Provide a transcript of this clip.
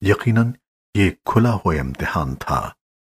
یقیناً یہ کھلا ہوا امتحان تھا۔